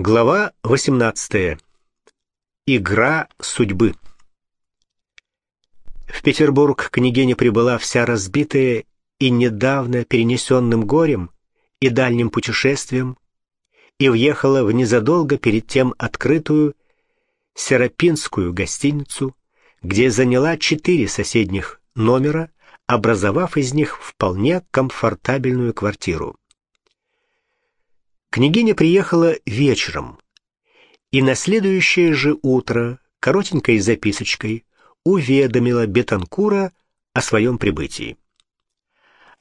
Глава 18. Игра судьбы. В Петербург княгиня прибыла вся разбитая и недавно перенесенным горем и дальним путешествием, и въехала в незадолго перед тем открытую Серапинскую гостиницу, где заняла четыре соседних номера, образовав из них вполне комфортабельную квартиру. Княгиня приехала вечером, и на следующее же утро коротенькой записочкой уведомила Бетанкура о своем прибытии.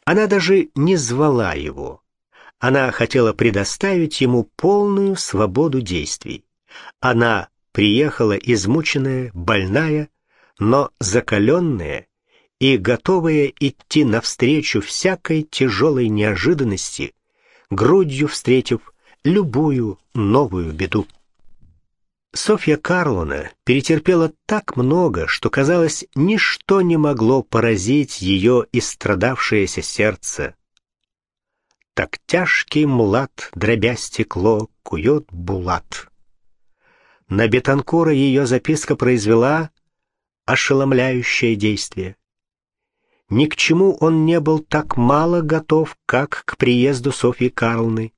Она даже не звала его. Она хотела предоставить ему полную свободу действий. Она приехала измученная, больная, но закаленная и готовая идти навстречу всякой тяжелой неожиданности, грудью встретив любую новую беду. Софья Карлона перетерпела так много, что, казалось, ничто не могло поразить ее истрадавшееся сердце. Так тяжкий млад, дробя стекло, кует булат. На Бетанкура ее записка произвела ошеломляющее действие. Ни к чему он не был так мало готов, как к приезду Софьи Карлны,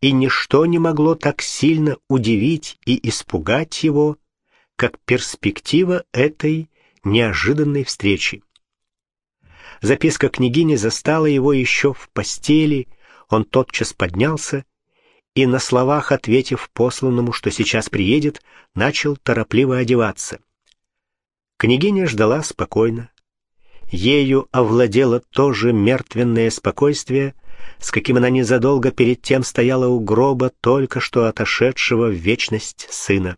и ничто не могло так сильно удивить и испугать его, как перспектива этой неожиданной встречи. Записка княгини застала его еще в постели, он тотчас поднялся и, на словах ответив посланному, что сейчас приедет, начал торопливо одеваться. Княгиня ждала спокойно. Ею овладело то же мертвенное спокойствие, с каким она незадолго перед тем стояла у гроба только что отошедшего в вечность сына.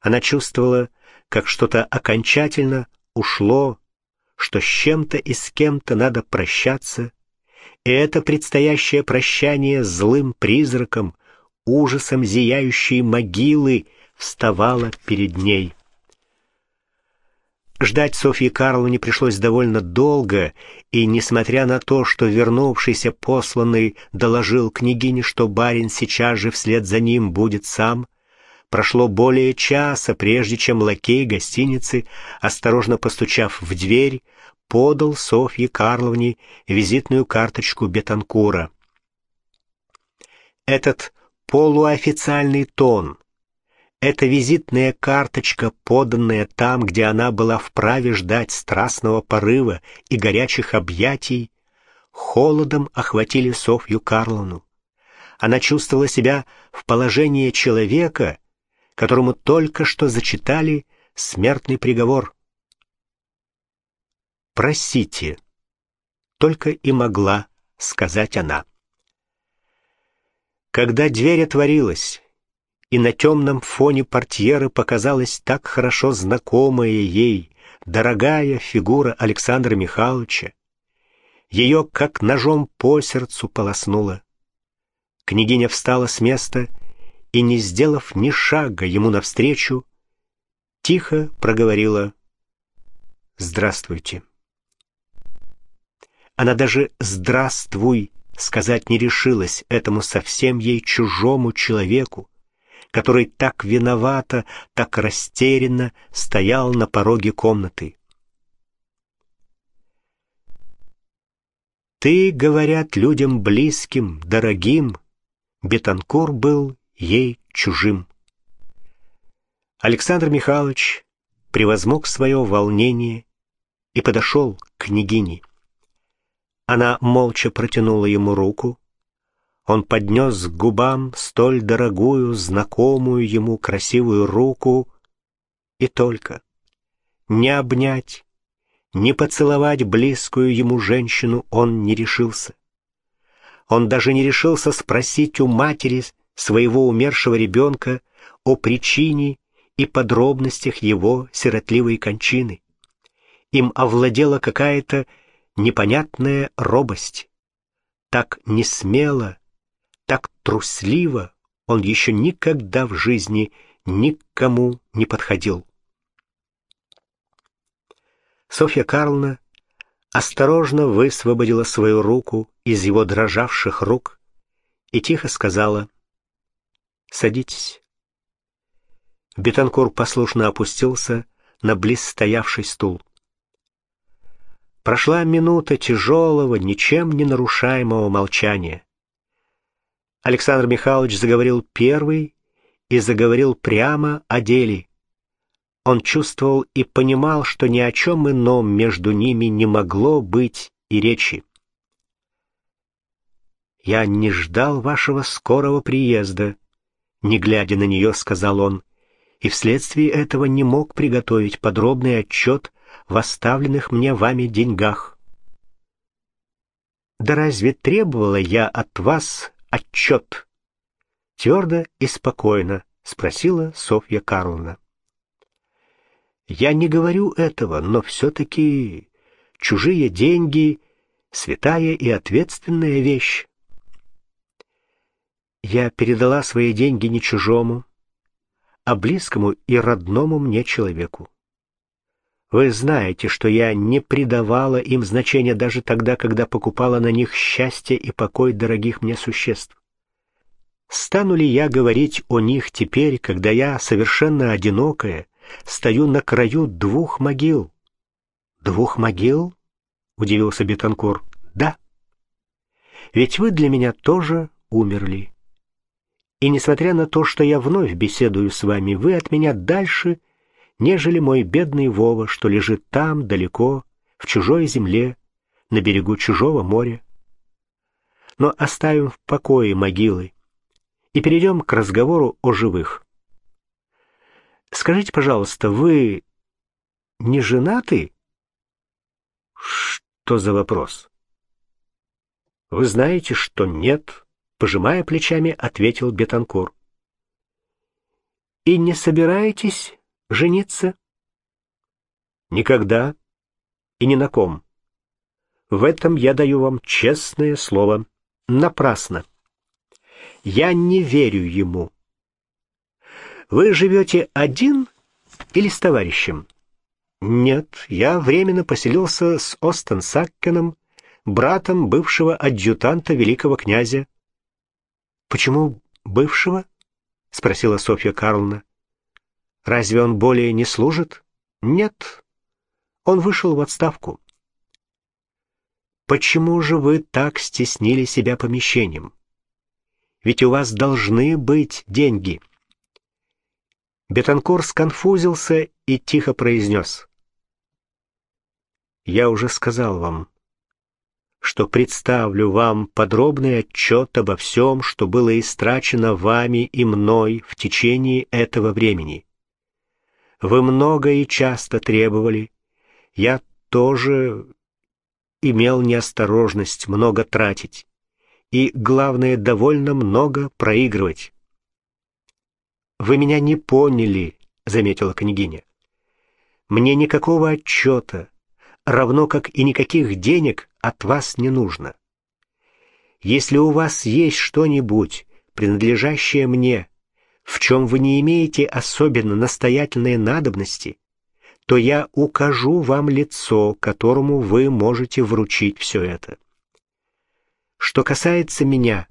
Она чувствовала, как что-то окончательно ушло, что с чем-то и с кем-то надо прощаться, и это предстоящее прощание злым призраком, ужасом зияющей могилы, вставало перед ней. Ждать Софьи Карловне пришлось довольно долго, и, несмотря на то, что вернувшийся посланный доложил княгине, что барин сейчас же вслед за ним будет сам, прошло более часа, прежде чем лакей гостиницы, осторожно постучав в дверь, подал Софье Карловне визитную карточку Бетанкура. Этот полуофициальный тон — эта визитная карточка, поданная там, где она была вправе ждать страстного порыва и горячих объятий, холодом охватили Софью Карловну. Она чувствовала себя в положении человека, которому только что зачитали смертный приговор. «Просите», — только и могла сказать она. Когда дверь отворилась, и на темном фоне портьеры показалась так хорошо знакомая ей, дорогая фигура Александра Михайловича. Ее как ножом по сердцу полоснуло. Княгиня встала с места и, не сделав ни шага ему навстречу, тихо проговорила «Здравствуйте». Она даже «здравствуй» сказать не решилась этому совсем ей чужому человеку, который так виновато, так растерянно стоял на пороге комнаты. «Ты, говорят людям близким, дорогим», Бетанкур был ей чужим. Александр Михайлович превозмог свое волнение и подошел к княгине. Она молча протянула ему руку, он поднес к губам столь дорогую, знакомую ему красивую руку, и только не обнять, не поцеловать близкую ему женщину он не решился. Он даже не решился спросить у матери своего умершего ребенка о причине и подробностях его сиротливой кончины. Им овладела какая-то непонятная робость. Так не смело, так трусливо он еще никогда в жизни никому не подходил. Софья Карловна осторожно высвободила свою руку из его дрожавших рук и тихо сказала Садитесь. Бетанкур послушно опустился на близстоявший стул. Прошла минута тяжелого, ничем не нарушаемого молчания. Александр Михайлович заговорил первый и заговорил прямо о деле. Он чувствовал и понимал, что ни о чем ином между ними не могло быть и речи. «Я не ждал вашего скорого приезда», — не глядя на нее, сказал он, «и вследствие этого не мог приготовить подробный отчет в оставленных мне вами деньгах». «Да разве требовала я от вас отчет?» Твердо и спокойно спросила Софья Карловна. «Я не говорю этого, но все-таки чужие деньги — святая и ответственная вещь. Я передала свои деньги не чужому, а близкому и родному мне человеку. Вы знаете, что я не придавала им значения даже тогда, когда покупала на них счастье и покой дорогих мне существ. Стану ли я говорить о них теперь, когда я, совершенно одинокая, стою на краю двух могил? Двух могил? Удивился Бетанкур. Да. Ведь вы для меня тоже умерли. И несмотря на то, что я вновь беседую с вами, вы от меня дальше, нежели мой бедный Вова, что лежит там, далеко, в чужой земле, на берегу чужого моря. Но оставим в покое могилы и перейдем к разговору о живых. Скажите, пожалуйста, вы не женаты? Что за вопрос? Вы знаете, что нет, пожимая плечами, ответил Бетанкур. И не собираетесь жениться? Никогда и ни на ком. В этом я даю вам честное слово. Напрасно. Я не верю ему. Вы живете один или с товарищем? Нет, я временно поселился с Остен Саккеном, братом бывшего адъютанта великого князя. Почему бывшего? спросила Софья Карловна. Разве он более не служит? Нет. Он вышел в отставку. Почему же вы так стеснили себя помещением? Ведь у вас должны быть деньги. Бетанкур сконфузился и тихо произнес. Я уже сказал вам, что представлю вам подробный отчет обо всем, что было истрачено вами и мной в течение этого времени. Вы много и часто требовали, я тоже имел неосторожность много тратить и, главное, довольно много проигрывать. «Вы меня не поняли», — заметила княгиня. «Мне никакого отчета, равно как и никаких денег от вас не нужно. Если у вас есть что-нибудь, принадлежащее мне, в чем вы не имеете особенно настоятельной надобности, то я укажу вам лицо, которому вы можете вручить все это. Что касается меня,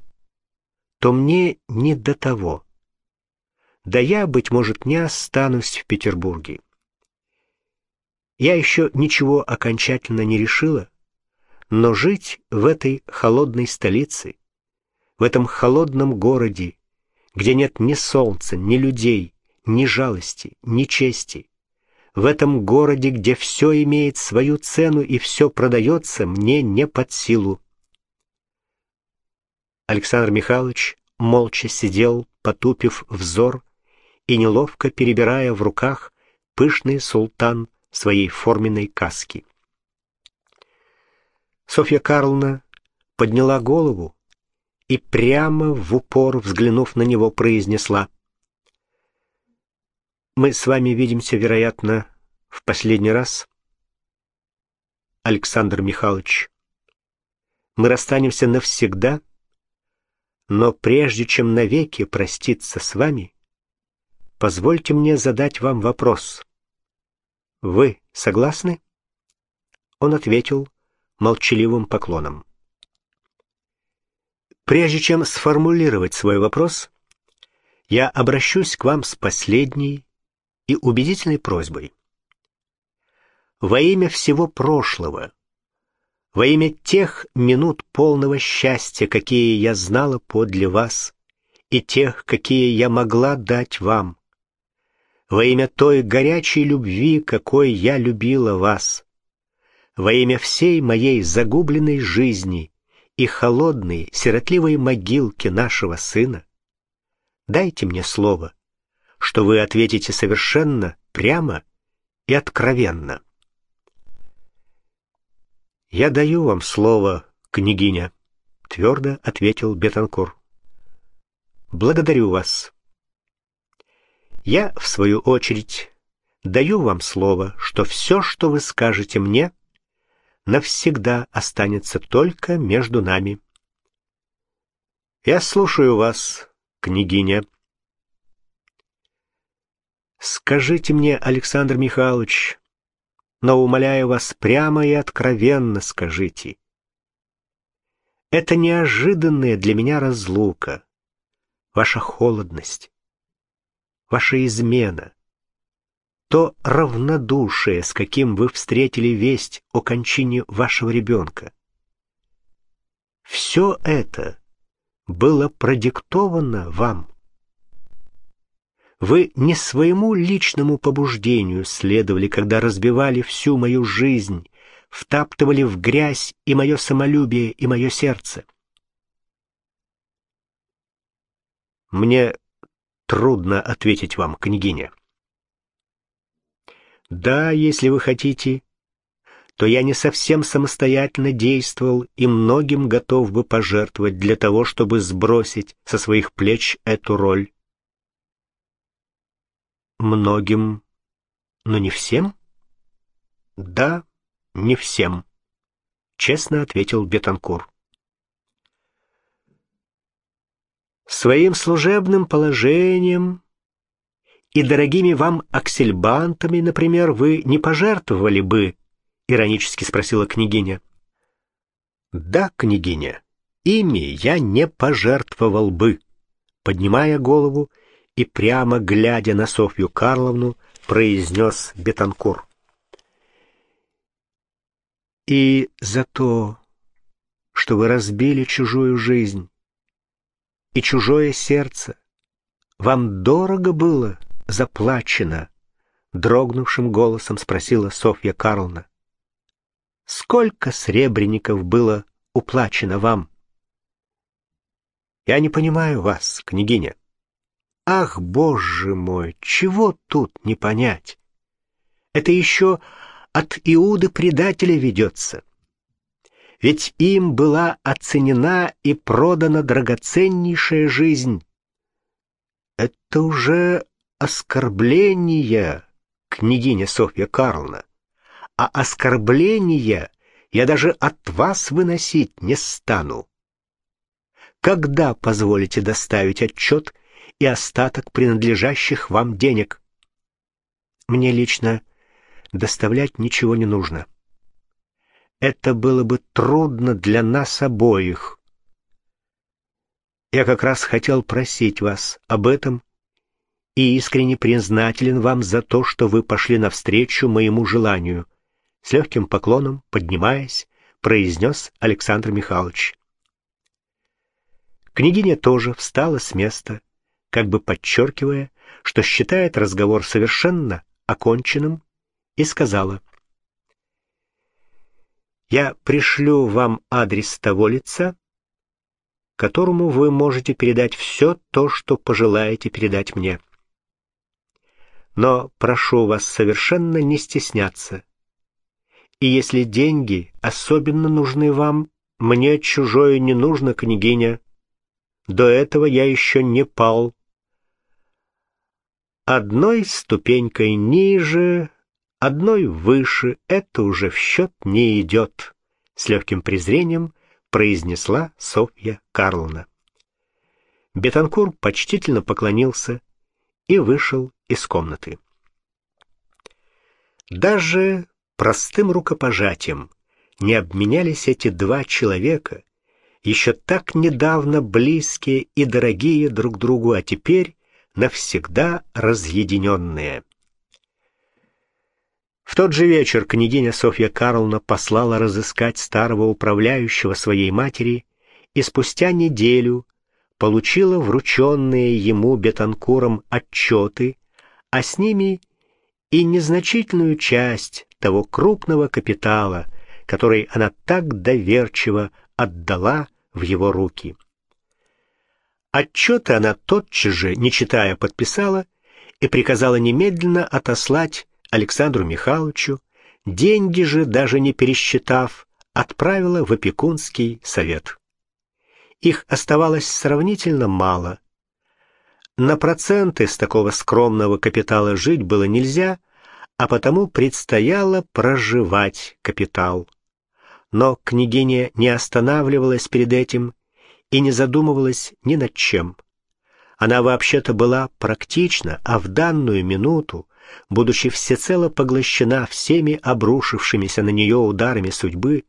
то мне не до того. Да я, быть может, не останусь в Петербурге. Я еще ничего окончательно не решила, но жить в этой холодной столице, в этом холодном городе, где нет ни солнца, ни людей, ни жалости, ни чести, в этом городе, где все имеет свою цену и все продается, мне не под силу. Александр Михайлович молча сидел, потупив взор и неловко перебирая в руках пышный султан своей форменной каски. Софья Карловна подняла голову и прямо в упор, взглянув на него, произнесла «Мы с вами видимся, вероятно, в последний раз, Александр Михайлович. Мы расстанемся навсегда» Но прежде чем навеки проститься с вами, позвольте мне задать вам вопрос. Вы согласны? Он ответил молчаливым поклоном. Прежде чем сформулировать свой вопрос, я обращусь к вам с последней и убедительной просьбой. Во имя всего прошлого, во имя тех минут полного счастья, какие я знала подле вас, и тех, какие я могла дать вам, во имя той горячей любви, какой я любила вас, во имя всей моей загубленной жизни и холодной, сиротливой могилки нашего сына, дайте мне слово, что вы ответите совершенно прямо и откровенно. «Я даю вам слово, княгиня», — твердо ответил Бетанкур. «Благодарю вас. Я, в свою очередь, даю вам слово, что все, что вы скажете мне, навсегда останется только между нами. Я слушаю вас, княгиня». «Скажите мне, Александр Михайлович, но, умоляю вас, прямо и откровенно скажите. Это неожиданная для меня разлука, ваша холодность, ваша измена, то равнодушие, с каким вы встретили весть о кончине вашего ребенка. Все это было продиктовано вам. Вы не своему личному побуждению следовали, когда разбивали всю мою жизнь, втаптывали в грязь и мое самолюбие, и мое сердце. Мне трудно ответить вам, княгиня. Да, если вы хотите, то я не совсем самостоятельно действовал и многим готов бы пожертвовать для того, чтобы сбросить со своих плеч эту роль. Многим, но не всем? Да, не всем, честно ответил Бетанкур. Своим служебным положением и дорогими вам аксельбантами, например, вы не пожертвовали бы, иронически спросила княгиня. Да, княгиня, ими я не пожертвовал бы, поднимая голову и прямо глядя на Софью Карловну, произнес Бетанкур. И за то, что вы разбили чужую жизнь и чужое сердце, вам дорого было заплачено, дрогнувшим голосом спросила Софья Карловна. Сколько сребреников было уплачено вам? Я не понимаю вас, княгиня. Ах, боже мой, чего тут не понять? Это еще от Иуды предателя ведется. Ведь им была оценена и продана драгоценнейшая жизнь. Это уже оскорбление, княгиня Софья Карловна. А оскорбления я даже от вас выносить не стану. Когда позволите доставить отчет и остаток принадлежащих вам денег. Мне лично доставлять ничего не нужно. Это было бы трудно для нас обоих. Я как раз хотел просить вас об этом и искренне признателен вам за то, что вы пошли навстречу моему желанию. С легким поклоном, поднимаясь, произнес Александр Михайлович. Княгиня тоже встала с места как бы подчеркивая, что считает разговор совершенно оконченным, и сказала, «Я пришлю вам адрес того лица, которому вы можете передать все то, что пожелаете передать мне. Но прошу вас совершенно не стесняться. И если деньги особенно нужны вам, мне чужое не нужно, княгиня. До этого я еще не пал Одной ступенькой ниже, одной выше это уже в счет не идет, с легким презрением произнесла Софья Карловна. Бетанкур почтительно поклонился и вышел из комнаты. Даже простым рукопожатием не обменялись эти два человека, еще так недавно близкие и дорогие друг другу, а теперь навсегда разъединенные. В тот же вечер княгиня Софья Карловна послала разыскать старого управляющего своей матери и спустя неделю получила врученные ему Бетанкуром отчеты, а с ними и незначительную часть того крупного капитала, который она так доверчиво отдала в его руки. Отчеты она тотчас же, не читая, подписала и приказала немедленно отослать Александру Михайловичу, деньги же, даже не пересчитав, отправила в опекунский совет. Их оставалось сравнительно мало. На проценты с такого скромного капитала жить было нельзя, а потому предстояло проживать капитал. Но княгиня не останавливалась перед этим и не задумывалась ни над чем. Она вообще-то была практична, а в данную минуту будучи всецело поглощена всеми обрушившимися на нее ударами судьбы,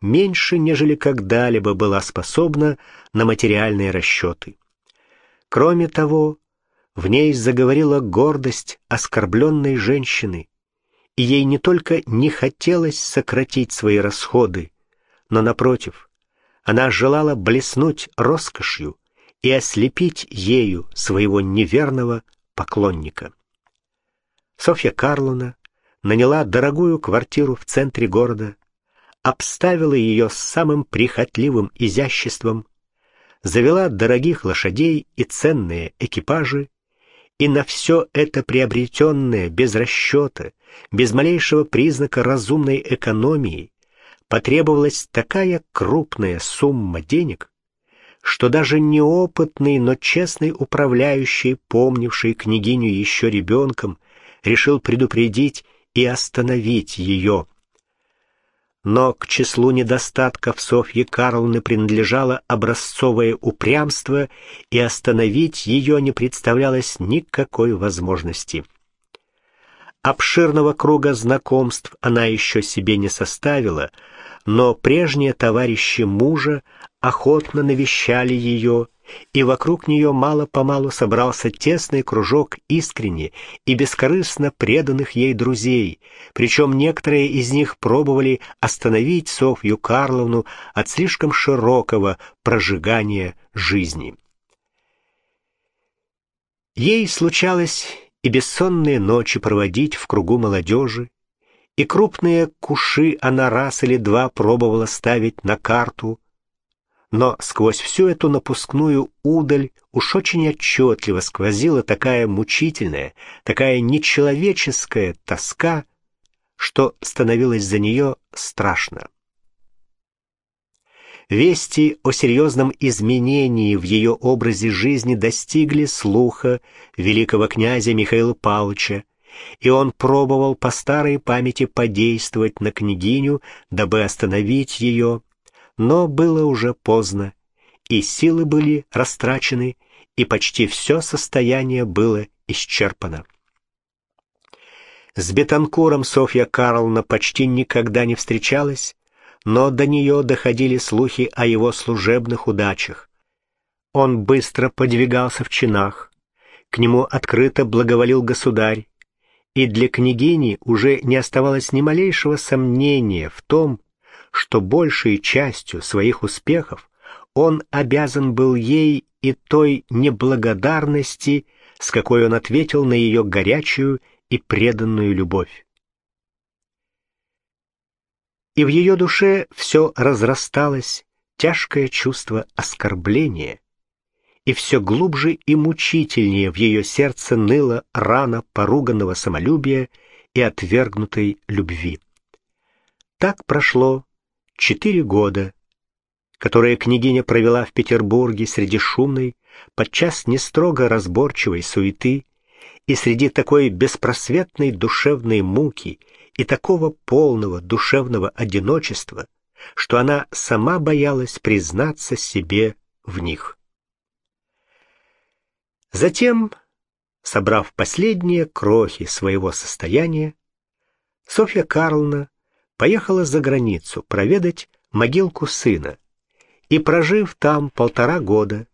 меньше, нежели когда-либо была способна на материальные расчеты. Кроме того, в ней заговорила гордость оскорбленной женщины, и ей не только не хотелось сократить свои расходы, но, напротив, она желала блеснуть роскошью и ослепить ею своего неверного поклонника. Софья Карловна наняла дорогую квартиру в центре города, обставила ее с самым прихотливым изяществом, завела дорогих лошадей и ценные экипажи, и на все это приобретенное без расчета, без малейшего признака разумной экономии, потребовалась такая крупная сумма денег, что даже неопытный, но честный управляющий, помнивший княгиню еще ребенком, решил предупредить и остановить ее. Но к числу недостатков Софьи Карловны принадлежало образцовое упрямство, и остановить ее не представлялось никакой возможности. Обширного круга знакомств она еще себе не составила, но прежние товарищи мужа охотно навещали ее и вокруг нее мало-помалу собрался тесный кружок искренне и бескорыстно преданных ей друзей, причем некоторые из них пробовали остановить Софью Карловну от слишком широкого прожигания жизни. Ей случалось и бессонные ночи проводить в кругу молодежи, и крупные куши она раз или два пробовала ставить на карту, но сквозь всю эту напускную удаль уж очень отчетливо сквозила такая мучительная, такая нечеловеческая тоска, что становилось за нее страшно. Вести о серьезном изменении в ее образе жизни достигли слуха великого князя Михаила Павловича, и он пробовал по старой памяти подействовать на княгиню, дабы остановить ее, но было уже поздно, и силы были растрачены, и почти все состояние было исчерпано. С Бетанкуром Софья Карловна почти никогда не встречалась, но до нее доходили слухи о его служебных удачах. Он быстро подвигался в чинах, к нему открыто благоволил государь, и для княгини уже не оставалось ни малейшего сомнения в том, что большей частью своих успехов он обязан был ей и той неблагодарности, с какой он ответил на ее горячую и преданную любовь. И в ее душе все разрасталось, тяжкое чувство оскорбления, и все глубже и мучительнее в ее сердце ныла рана поруганного самолюбия и отвергнутой любви. Так прошло Четыре года, которые княгиня провела в Петербурге среди шумной, подчас не строго разборчивой суеты и среди такой беспросветной душевной муки и такого полного душевного одиночества, что она сама боялась признаться себе в них. Затем, собрав последние крохи своего состояния, Софья Карловна поехала за границу проведать могилку сына и, прожив там полтора года,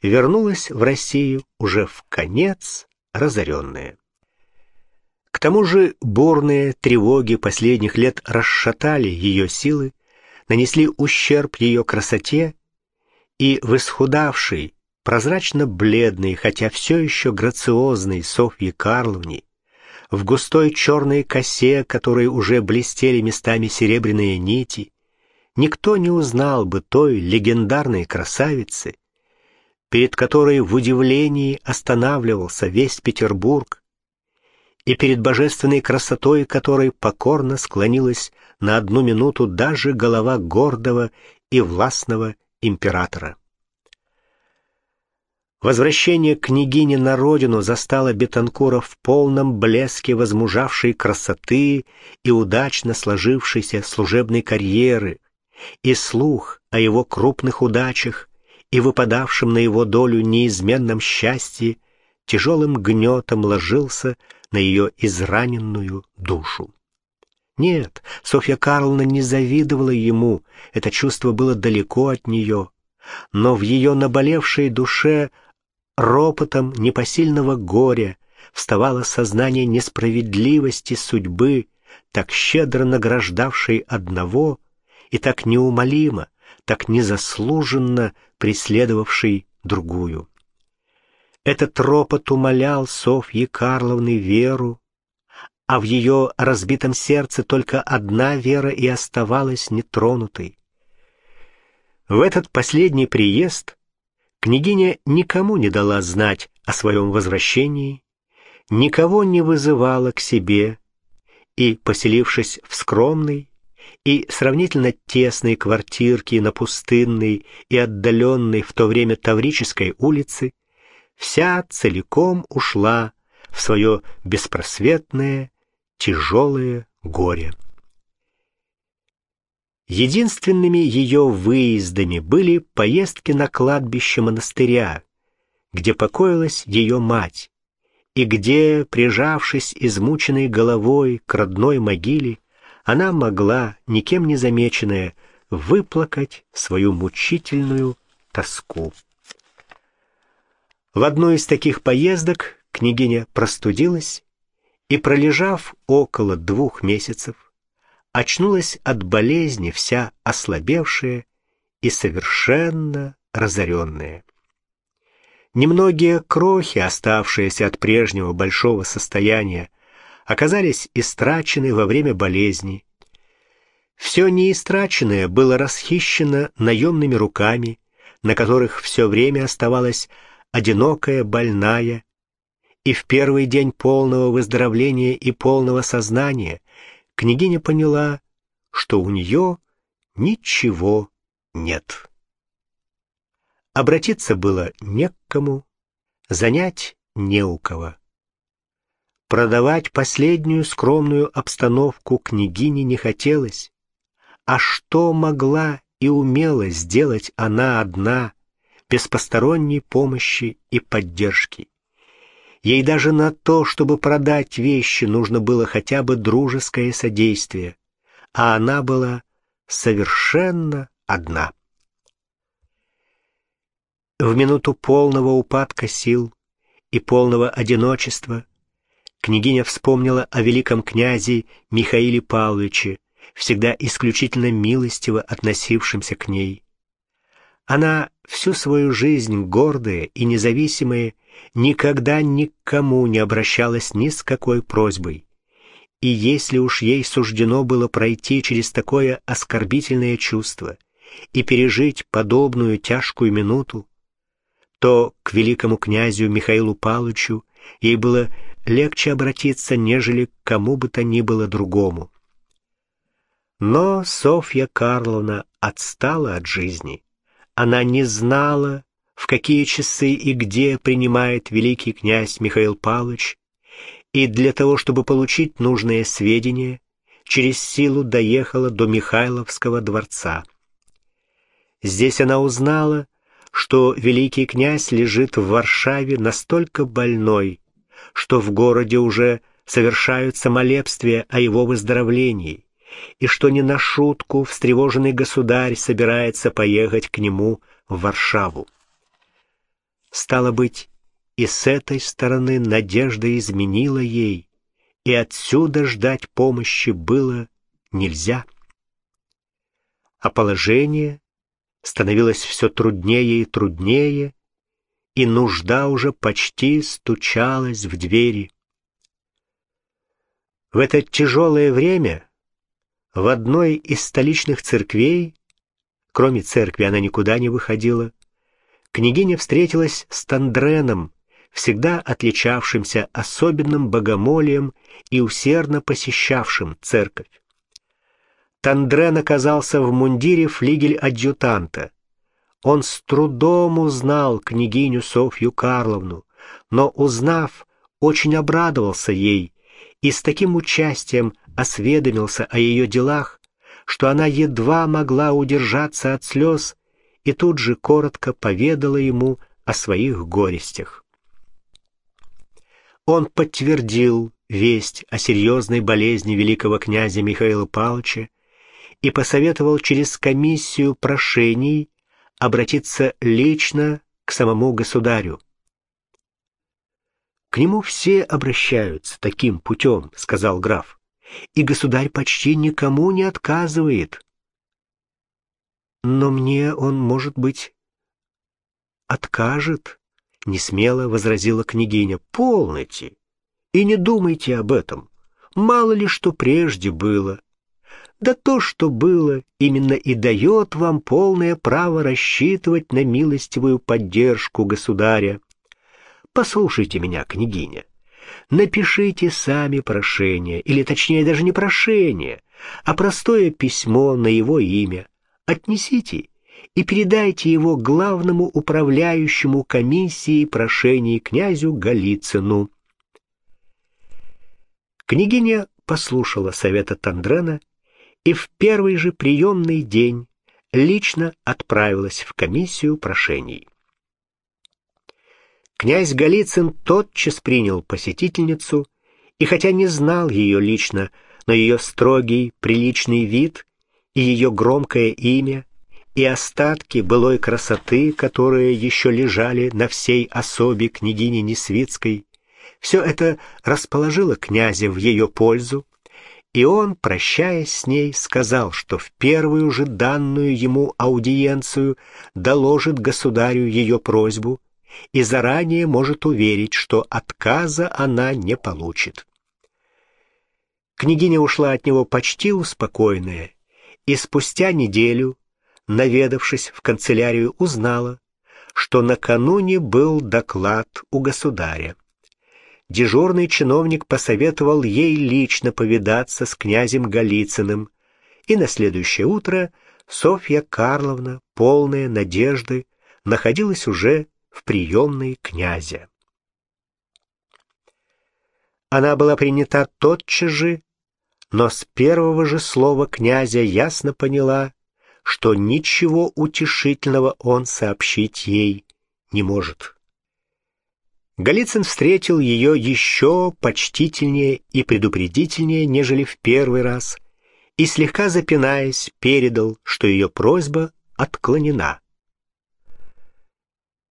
вернулась в Россию уже в конец разоренная. К тому же бурные тревоги последних лет расшатали ее силы, нанесли ущерб ее красоте, и в исхудавшей, прозрачно-бледной, хотя все еще грациозной Софье Карловне, в густой черной косе, которой уже блестели местами серебряные нити, никто не узнал бы той легендарной красавицы, перед которой в удивлении останавливался весь Петербург, и перед божественной красотой которой покорно склонилась на одну минуту даже голова гордого и властного императора. Возвращение княгини на родину застало Бетанкура в полном блеске возмужавшей красоты и удачно сложившейся служебной карьеры, и слух о его крупных удачах и выпадавшем на его долю неизменном счастье тяжелым гнетом ложился на ее израненную душу. Нет, Софья Карловна не завидовала ему, это чувство было далеко от нее, но в ее наболевшей душе ропотом непосильного горя вставало сознание несправедливости судьбы, так щедро награждавшей одного и так неумолимо, так незаслуженно преследовавшей другую. Этот ропот умолял Софьи Карловны веру, а в ее разбитом сердце только одна вера и оставалась нетронутой. В этот последний приезд княгиня никому не дала знать о своем возвращении, никого не вызывала к себе и, поселившись в скромной и сравнительно тесной квартирке на пустынной и отдаленной в то время Таврической улице, вся целиком ушла в свое беспросветное, тяжелое горе. Единственными ее выездами были поездки на кладбище монастыря, где покоилась ее мать, и где, прижавшись измученной головой к родной могиле, она могла, никем не замеченная, выплакать свою мучительную тоску. В одной из таких поездок княгиня простудилась и, пролежав около двух месяцев, очнулась от болезни вся ослабевшая и совершенно разоренная. Немногие крохи, оставшиеся от прежнего большого состояния, оказались истрачены во время болезни. Все неистраченное было расхищено наемными руками, на которых все время оставалась одинокая, больная, и в первый день полного выздоровления и полного сознания княгиня поняла, что у нее ничего нет. Обратиться было не к кому, занять не у кого. Продавать последнюю скромную обстановку княгине не хотелось. А что могла и умела сделать она одна, без посторонней помощи и поддержки. Ей даже на то, чтобы продать вещи, нужно было хотя бы дружеское содействие, а она была совершенно одна. В минуту полного упадка сил и полного одиночества княгиня вспомнила о великом князе Михаиле Павловиче, всегда исключительно милостиво относившемся к ней. Она всю свою жизнь гордая и независимая никогда никому не обращалась ни с какой просьбой. И если уж ей суждено было пройти через такое оскорбительное чувство и пережить подобную тяжкую минуту, то к великому князю Михаилу Павловичу ей было легче обратиться, нежели к кому бы то ни было другому. Но Софья Карловна отстала от жизни. Она не знала, в какие часы и где принимает великий князь Михаил Павлович, и для того, чтобы получить нужные сведения, через силу доехала до Михайловского дворца. Здесь она узнала, что великий князь лежит в Варшаве настолько больной, что в городе уже совершаются молебствия о его выздоровлении и что не на шутку встревоженный государь собирается поехать к нему в Варшаву. Стало быть, и с этой стороны надежда изменила ей, и отсюда ждать помощи было нельзя. А положение становилось все труднее и труднее, и нужда уже почти стучалась в двери. В это тяжелое время в одной из столичных церквей, кроме церкви она никуда не выходила, княгиня встретилась с Тандреном, всегда отличавшимся особенным богомолием и усердно посещавшим церковь. Тандрен оказался в мундире флигель-адъютанта. Он с трудом узнал княгиню Софью Карловну, но, узнав, очень обрадовался ей и с таким участием осведомился о ее делах, что она едва могла удержаться от слез и тут же коротко поведала ему о своих горестях. Он подтвердил весть о серьезной болезни великого князя Михаила Павловича и посоветовал через комиссию прошений обратиться лично к самому государю. «К нему все обращаются таким путем», — сказал граф, «и государь почти никому не отказывает». «Но мне он, может быть, откажет?» — несмело возразила княгиня. «Полноте! И не думайте об этом. Мало ли что прежде было. Да то, что было, именно и дает вам полное право рассчитывать на милостивую поддержку государя. Послушайте меня, княгиня. Напишите сами прошение, или точнее даже не прошение, а простое письмо на его имя. Отнесите и передайте его главному управляющему комиссии прошений князю Голицыну. Княгиня послушала совета Тандрена и в первый же приемный день лично отправилась в комиссию прошений. Князь Голицын тотчас принял посетительницу, и хотя не знал ее лично, но ее строгий, приличный вид и ее громкое имя, и остатки былой красоты, которые еще лежали на всей особе княгини Несвицкой, все это расположило князя в ее пользу, и он, прощаясь с ней, сказал, что в первую же данную ему аудиенцию доложит государю ее просьбу и заранее может уверить, что отказа она не получит. Княгиня ушла от него почти успокоенная, и спустя неделю, наведавшись в канцелярию, узнала, что накануне был доклад у государя дежурный чиновник посоветовал ей лично повидаться с князем Голицыным, и на следующее утро Софья Карловна, полная надежды, находилась уже в приемной князя. Она была принята тотчас же, но с первого же слова князя ясно поняла, что ничего утешительного он сообщить ей не может. Голицын встретил ее еще почтительнее и предупредительнее, нежели в первый раз, и, слегка запинаясь, передал, что ее просьба отклонена.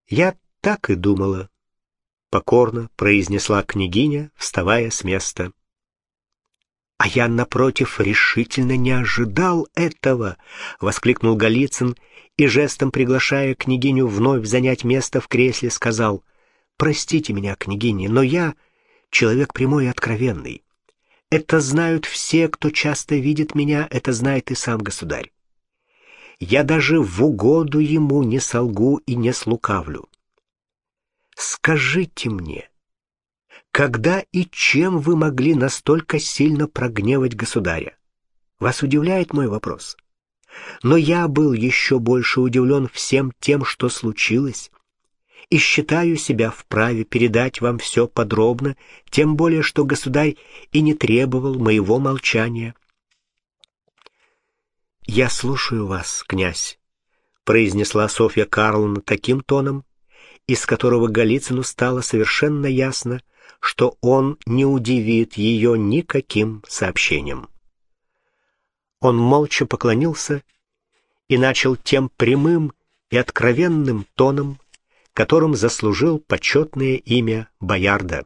«Я так и думала», — покорно произнесла княгиня, вставая с места. «А я, напротив, решительно не ожидал этого!» — воскликнул Голицын и, жестом приглашая княгиню вновь занять место в кресле, сказал — Простите меня, княгиня, но я человек прямой и откровенный. Это знают все, кто часто видит меня, это знает и сам государь. Я даже в угоду ему не солгу и не слукавлю. Скажите мне, когда и чем вы могли настолько сильно прогневать государя? Вас удивляет мой вопрос? Но я был еще больше удивлен всем тем, что случилось, и считаю себя вправе передать вам все подробно, тем более что государь и не требовал моего молчания. «Я слушаю вас, князь», — произнесла Софья Карловна таким тоном, из которого Голицыну стало совершенно ясно, что он не удивит ее никаким сообщением. Он молча поклонился и начал тем прямым и откровенным тоном, которым заслужил почетное имя Боярда.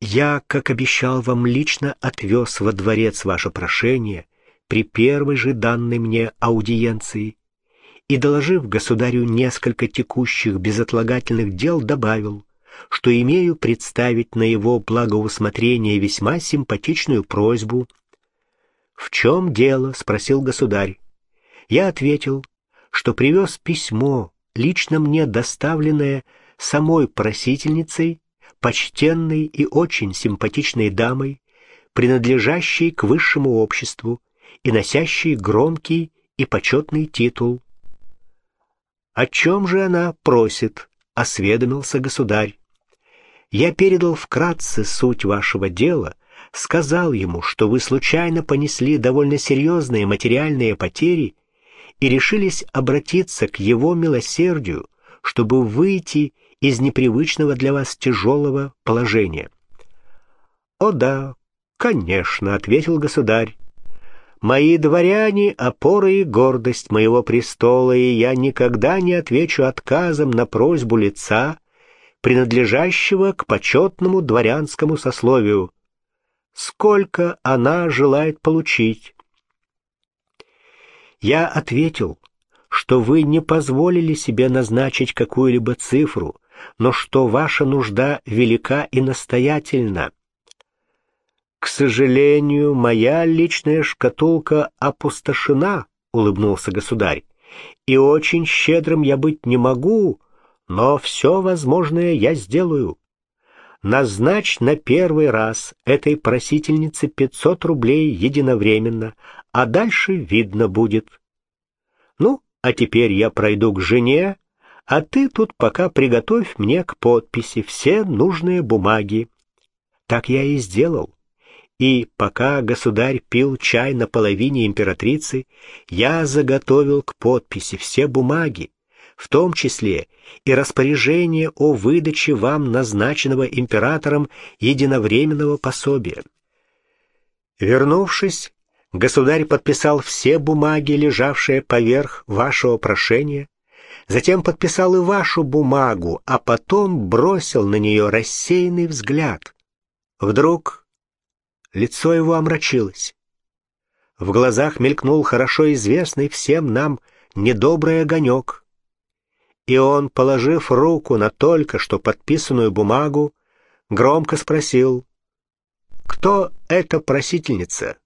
«Я, как обещал вам, лично отвез во дворец ваше прошение при первой же данной мне аудиенции и, доложив государю несколько текущих безотлагательных дел, добавил, что имею представить на его благоусмотрение весьма симпатичную просьбу. «В чем дело?» — спросил государь. Я ответил, что привез письмо, лично мне доставленное самой просительницей, почтенной и очень симпатичной дамой, принадлежащей к высшему обществу и носящей громкий и почетный титул. «О чем же она просит?» — осведомился государь. Я передал вкратце суть вашего дела, сказал ему, что вы случайно понесли довольно серьезные материальные потери и решились обратиться к его милосердию, чтобы выйти из непривычного для вас тяжелого положения. «О да, конечно», — ответил государь. «Мои дворяне — опора и гордость моего престола, и я никогда не отвечу отказом на просьбу лица, принадлежащего к почетному дворянскому сословию. Сколько она желает получить? Я ответил, что вы не позволили себе назначить какую-либо цифру, но что ваша нужда велика и настоятельна. К сожалению, моя личная шкатулка опустошена, улыбнулся государь, и очень щедрым я быть не могу, но все возможное я сделаю. Назначь на первый раз этой просительнице 500 рублей единовременно, а дальше видно будет. Ну, а теперь я пройду к жене, а ты тут пока приготовь мне к подписи все нужные бумаги. Так я и сделал. И пока государь пил чай на половине императрицы, я заготовил к подписи все бумаги, в том числе и распоряжение о выдаче вам назначенного императором единовременного пособия. Вернувшись, государь подписал все бумаги, лежавшие поверх вашего прошения, затем подписал и вашу бумагу, а потом бросил на нее рассеянный взгляд. Вдруг лицо его омрачилось. В глазах мелькнул хорошо известный всем нам недобрый огонек — и он, положив руку на только что подписанную бумагу, громко спросил, «Кто эта просительница?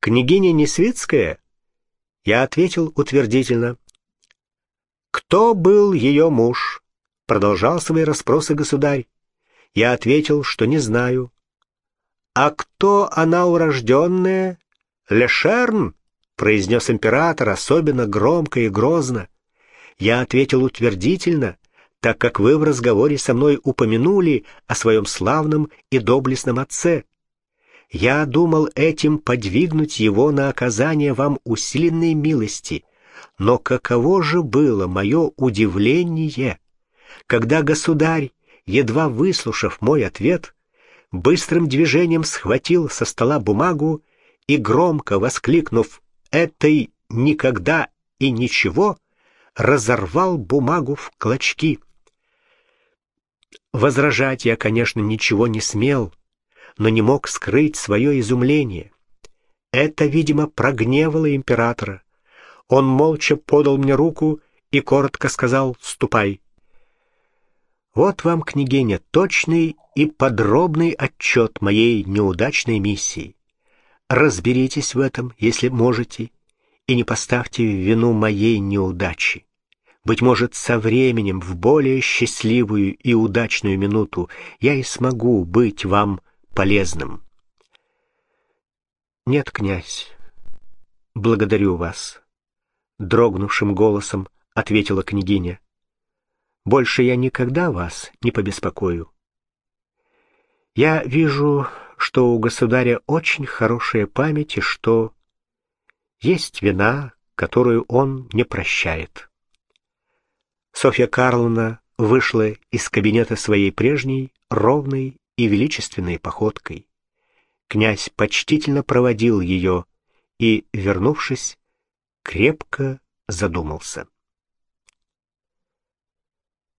Княгиня Несвицкая?» Я ответил утвердительно. «Кто был ее муж?» — продолжал свои расспросы государь. Я ответил, что не знаю. «А кто она урожденная?» «Лешерн?» — произнес император особенно громко и грозно. Я ответил утвердительно, так как вы в разговоре со мной упомянули о своем славном и доблестном отце. Я думал этим подвигнуть его на оказание вам усиленной милости, но каково же было мое удивление, когда государь, едва выслушав мой ответ, быстрым движением схватил со стола бумагу и, громко воскликнув «Этой никогда и ничего», разорвал бумагу в клочки. Возражать я, конечно, ничего не смел, но не мог скрыть свое изумление. Это, видимо, прогневало императора. Он молча подал мне руку и коротко сказал «Ступай». Вот вам, княгиня, точный и подробный отчет моей неудачной миссии. Разберитесь в этом, если можете, и не поставьте в вину моей неудачи. Быть может, со временем, в более счастливую и удачную минуту, я и смогу быть вам полезным. Нет, князь, благодарю вас, дрогнувшим голосом ответила княгиня. Больше я никогда вас не побеспокою. Я вижу, что у государя очень хорошая память и что есть вина, которую он не прощает. Софья Карловна вышла из кабинета своей прежней, ровной и величественной походкой. Князь почтительно проводил ее и, вернувшись, крепко задумался.